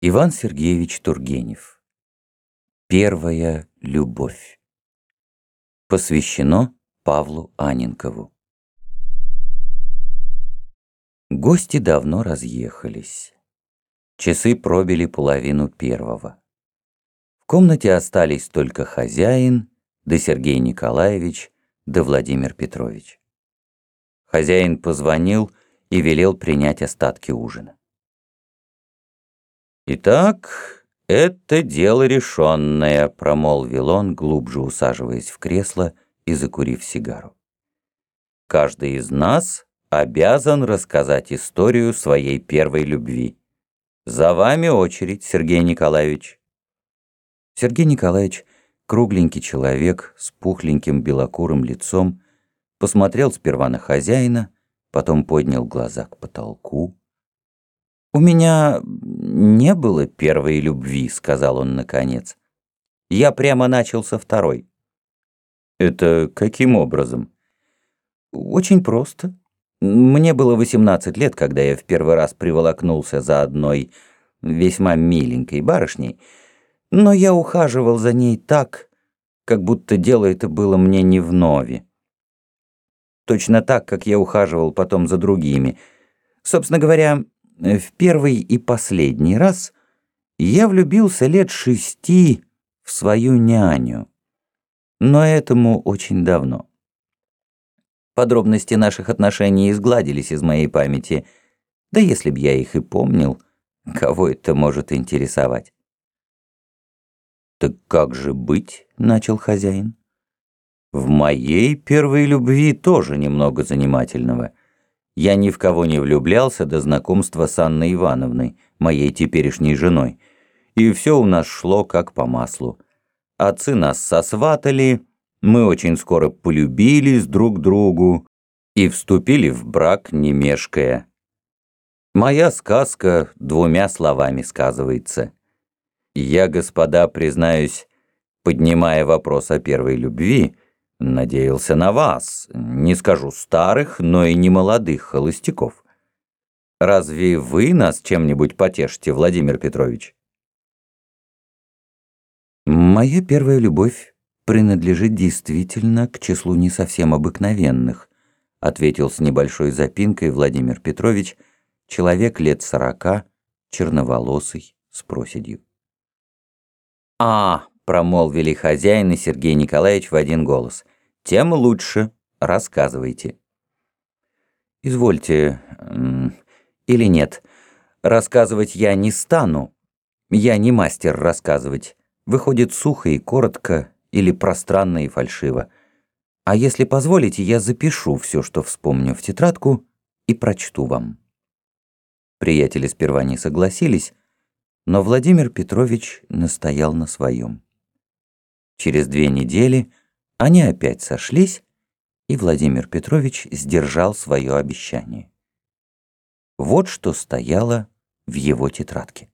Иван Сергеевич Тургенев. Первая любовь. Посвящено Павлу Аненкову. Гости давно разъехались. Часы пробили половину первого. В комнате остались только хозяин, да Сергей Николаевич, да Владимир Петрович. Хозяин позвонил и велел принять остатки ужина. «Итак, это дело решенное», — промолвил он, глубже усаживаясь в кресло и закурив сигару. «Каждый из нас обязан рассказать историю своей первой любви. За вами очередь, Сергей Николаевич». Сергей Николаевич, кругленький человек с пухленьким белокурым лицом, посмотрел сперва на хозяина, потом поднял глаза к потолку. «У меня не было первой любви», — сказал он наконец. «Я прямо начал со второй». «Это каким образом?» «Очень просто. Мне было 18 лет, когда я в первый раз приволокнулся за одной весьма миленькой барышней, но я ухаживал за ней так, как будто дело это было мне не вновь. Точно так, как я ухаживал потом за другими. Собственно говоря, в первый и последний раз я влюбился лет шести в свою няню. Но этому очень давно. Подробности наших отношений изгладились из моей памяти. Да если б я их и помнил, кого это может интересовать? «Так как же быть?» — начал хозяин. «В моей первой любви тоже немного занимательного. Я ни в кого не влюблялся до знакомства с Анной Ивановной, моей теперешней женой. И все у нас шло как по маслу. Отцы нас сосватали, мы очень скоро полюбились друг другу и вступили в брак, не мешкая. Моя сказка двумя словами сказывается. Я, господа, признаюсь, поднимая вопрос о первой любви, Надеялся на вас, не скажу старых, но и не молодых холостяков. Разве вы нас чем-нибудь потешите, Владимир Петрович? Моя первая любовь принадлежит действительно к числу не совсем обыкновенных, ответил с небольшой запинкой Владимир Петрович, человек лет сорока, черноволосый, с проседью. «А, промолвили хозяин и Сергей Николаевич в один голос. «Тем лучше. Рассказывайте». «Извольте, или нет, рассказывать я не стану. Я не мастер рассказывать. Выходит сухо и коротко, или пространно и фальшиво. А если позволите, я запишу все, что вспомню в тетрадку, и прочту вам». Приятели сперва не согласились, но Владимир Петрович настоял на своем. Через две недели они опять сошлись, и Владимир Петрович сдержал свое обещание. Вот что стояло в его тетрадке.